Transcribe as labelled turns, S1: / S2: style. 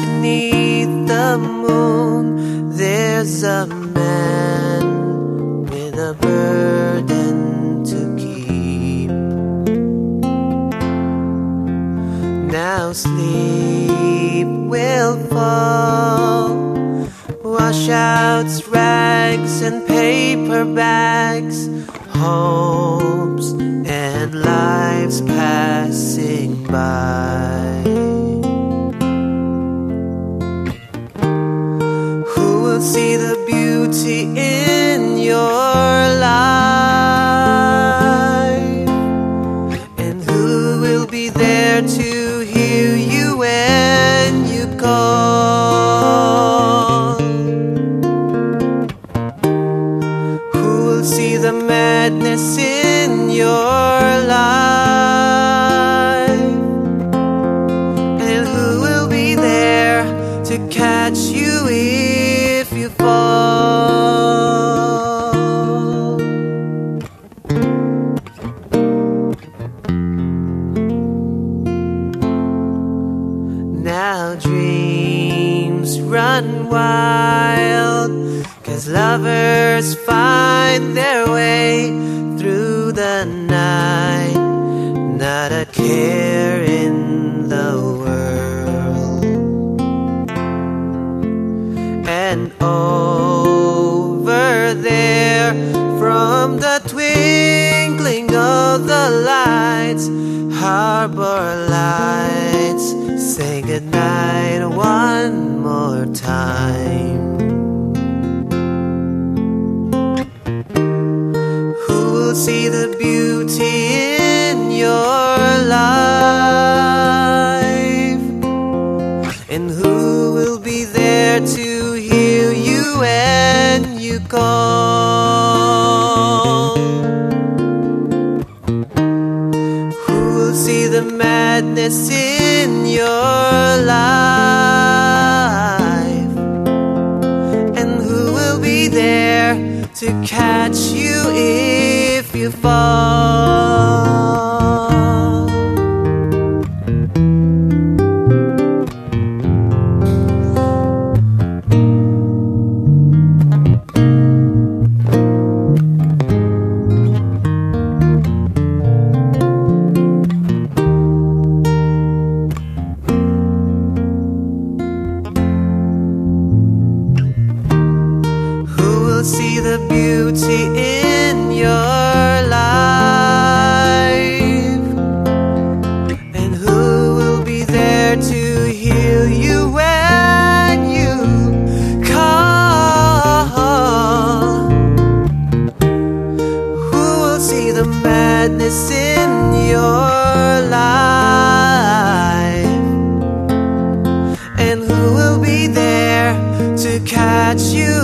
S1: beneath the moon, there's a man with a burden to keep. Now sleep will fall, washouts, rags, and paper bags, hopes See Now dreams run wild, cause lovers find their way through the night, not a care goodnight one more time. Who will see the beauty in your life? And who will be there to hear you when you call? To catch you if you fall? The beauty in your life? And who will be there to heal you when you call? Who will see the madness in your life? And who will be there to catch you